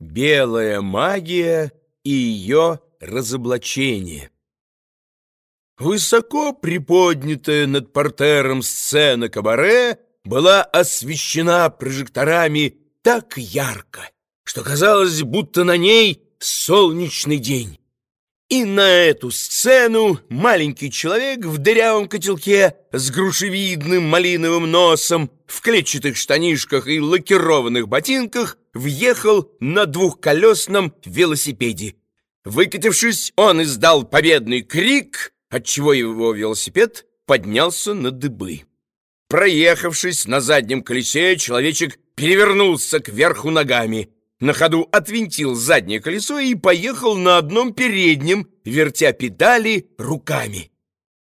Белая магия и ее разоблачение. Высоко приподнятая над портером сцена кабаре была освещена прожекторами так ярко, что казалось, будто на ней солнечный день. И на эту сцену маленький человек в дырявом котелке с грушевидным малиновым носом, в клетчатых штанишках и лакированных ботинках въехал на двухколесном велосипеде. Выкатившись, он издал победный крик, отчего его велосипед поднялся на дыбы. Проехавшись на заднем колесе, человечек перевернулся кверху ногами, на ходу отвинтил заднее колесо и поехал на одном переднем, вертя педали руками.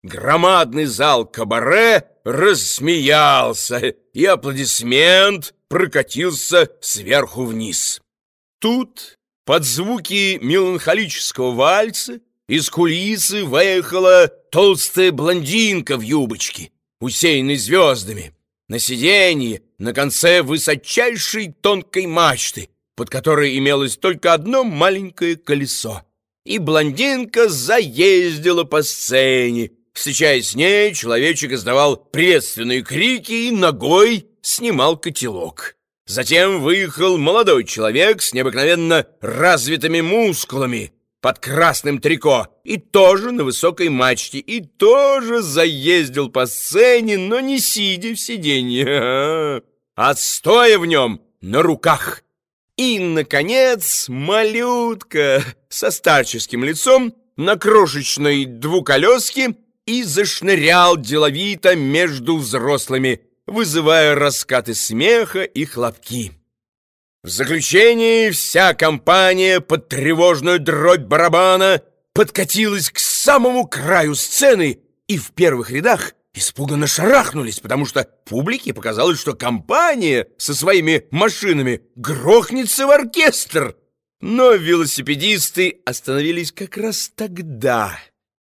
Громадный зал кабаре рассмеялся, и аплодисмент прокатился сверху вниз. Тут, под звуки меланхолического вальса, из кулисы выехала толстая блондинка в юбочке, усеянной звездами. На сиденье, на конце высочайшей тонкой мачты, под которой имелось только одно маленькое колесо. И блондинка заездила по сцене. Встречаясь с ней, человечек издавал приветственные крики и ногой снимал котелок. Затем выехал молодой человек с необыкновенно развитыми мускулами под красным трико и тоже на высокой мачте, и тоже заездил по сцене, но не сидя в сиденье, а стоя в нем на руках. И, наконец, малютка со старческим лицом на крошечной двуколеске и зашнырял деловито между взрослыми, вызывая раскаты смеха и хлопки. В заключении вся компания под тревожную дробь барабана подкатилась к самому краю сцены и в первых рядах испуганно шарахнулись, потому что публике показалось, что компания со своими машинами грохнется в оркестр. Но велосипедисты остановились как раз тогда,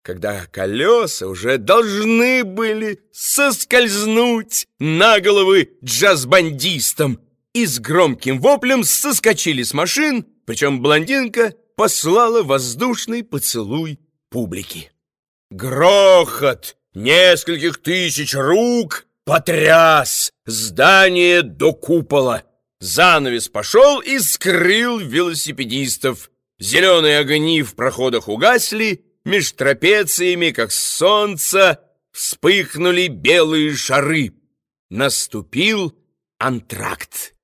когда колеса уже должны были соскользнуть на головы джаз-бандистам и с громким воплем соскочили с машин, причем блондинка послала воздушный поцелуй публике. Грохот нескольких тысяч рук потряс здание до купола. Занавес пошел и скрыл велосипедистов. Зеленые огни в проходах угасли, меж трапециями, как солнце, вспыхнули белые шары. Наступил антракт.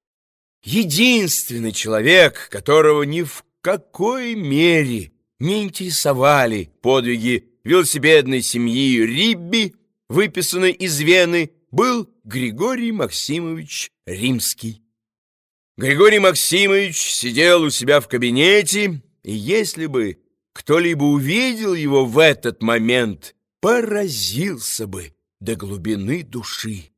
Единственный человек, которого ни в какой мере не интересовали подвиги велосипедной семьи Рибби, выписанной из Вены, был Григорий Максимович Римский. Григорий Максимович сидел у себя в кабинете, и если бы кто-либо увидел его в этот момент, поразился бы до глубины души.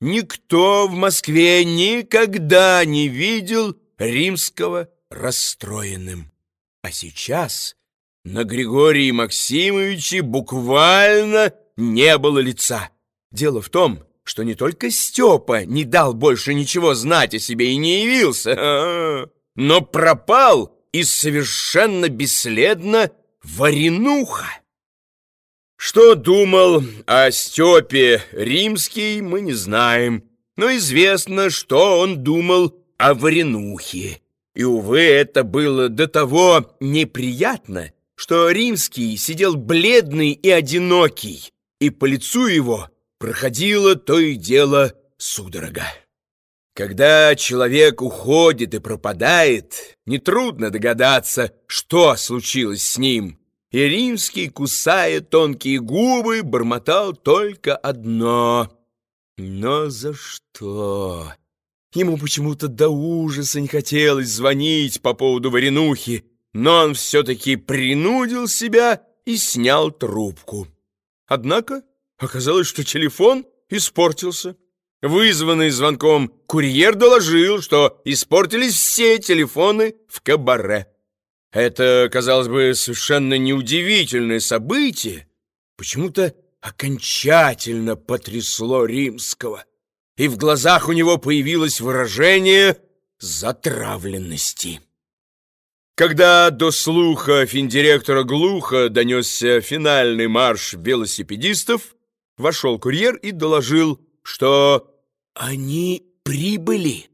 Никто в Москве никогда не видел римского расстроенным. А сейчас на Григории Максимовиче буквально не было лица. Дело в том, что не только Степа не дал больше ничего знать о себе и не явился, но пропал и совершенно бесследно Варенуха. Что думал о Степе Римский, мы не знаем, но известно, что он думал о Варенухе. И, увы, это было до того неприятно, что Римский сидел бледный и одинокий, и по лицу его проходило то и дело судорога. Когда человек уходит и пропадает, нетрудно догадаться, что случилось с ним — и Римский, кусая тонкие губы, бормотал только одно. Но за что? Ему почему-то до ужаса не хотелось звонить по поводу Варенухи, но он все-таки принудил себя и снял трубку. Однако оказалось, что телефон испортился. Вызванный звонком курьер доложил, что испортились все телефоны в кабаре. Это, казалось бы, совершенно неудивительное событие почему-то окончательно потрясло римского, и в глазах у него появилось выражение затравленности. Когда до слуха финдиректора глухо донесся финальный марш велосипедистов, вошел курьер и доложил, что они прибыли.